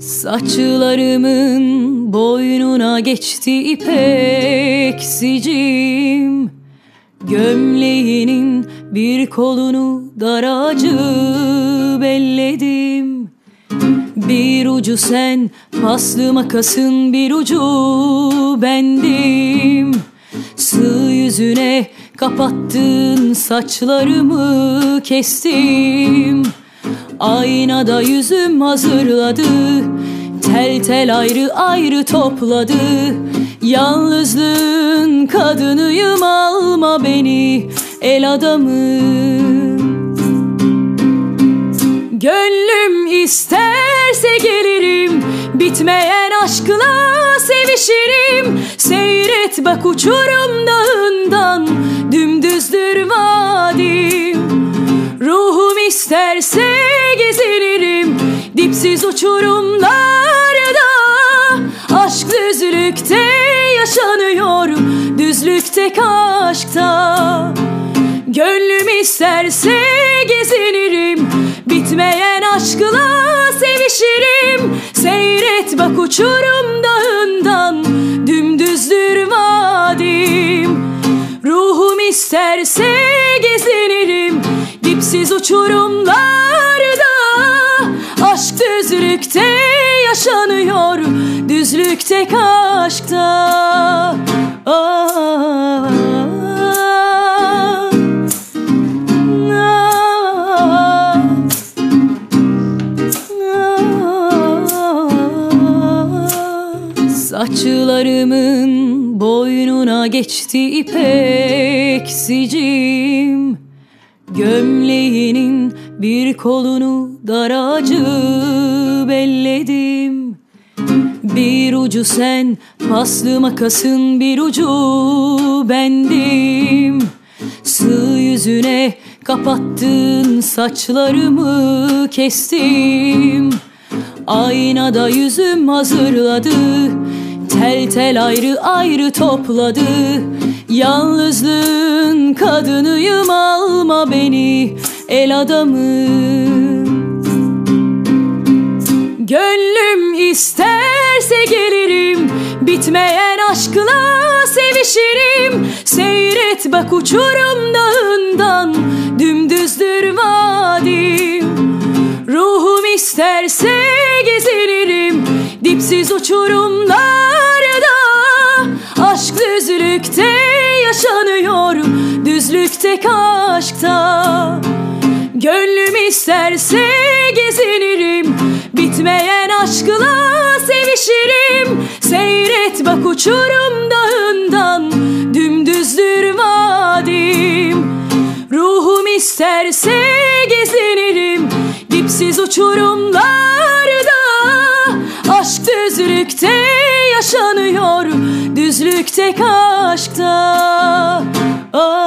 Saçlarımın boynuna geçti ipek Gömleğinin bir kolunu daracı belledim. Bir ucu sen paslı makasın bir ucu bendim. Sığ yüzüne kapattın saçlarımı kestim Aynada yüzüm hazırladı. Tel tel ayrı ayrı topladı. Yalnızlığın kadınıyım alma beni el adamı. Gönlüm isterse gelirim Bitmeyen aşkla sevişirim. Seyret bak uçurum dağından Dümdüzdür vadim. Ruhum isterse Dipsiz uçurumlarda Aşk düzlükte yaşanıyor Düzlük tek aşkta. Gönlüm isterse gezinirim Bitmeyen aşkla sevişirim. Seyret bak uçurum dağından Dümdüzdür vadim. Ruhum isterse gezinirim Dipsiz uçurumlarda düzlükte yaşanıyor Düzlük tek aşkta. Saçlarımın boynuna geçti ipek sicim Gömleğinin bir kolunu daracı belledim. Bir ucu sen paslı makasın bir ucu bendim. Sığ yüzüne kapattın saçlarımı kestim. Aynada yüzüm hazırladı Tel tel ayrı ayrı topladı Yalnızlığın kadınıyım alma beni el adamı. Gönlüm isterse gelirim Bitmeyen aşkla sevişirim. Seyret bak uçurum dağından Dümdüzdür vadim. Ruhum isterse gezinirim Dipsiz uçurumlarda. Aşk düzlükte yaşanıyor Düzlük tek aşkta. Gönlüm isterse gezinirim. Bitmeyen aşkla sevişirim. Seyret bak uçurum dağından. Dümdüzdür vadim. Ruhum isterse gezinirim. Dipsiz uçurumlarda Aşk düzlükte yaşanıyor. Düzlük tek aşkta. Ah,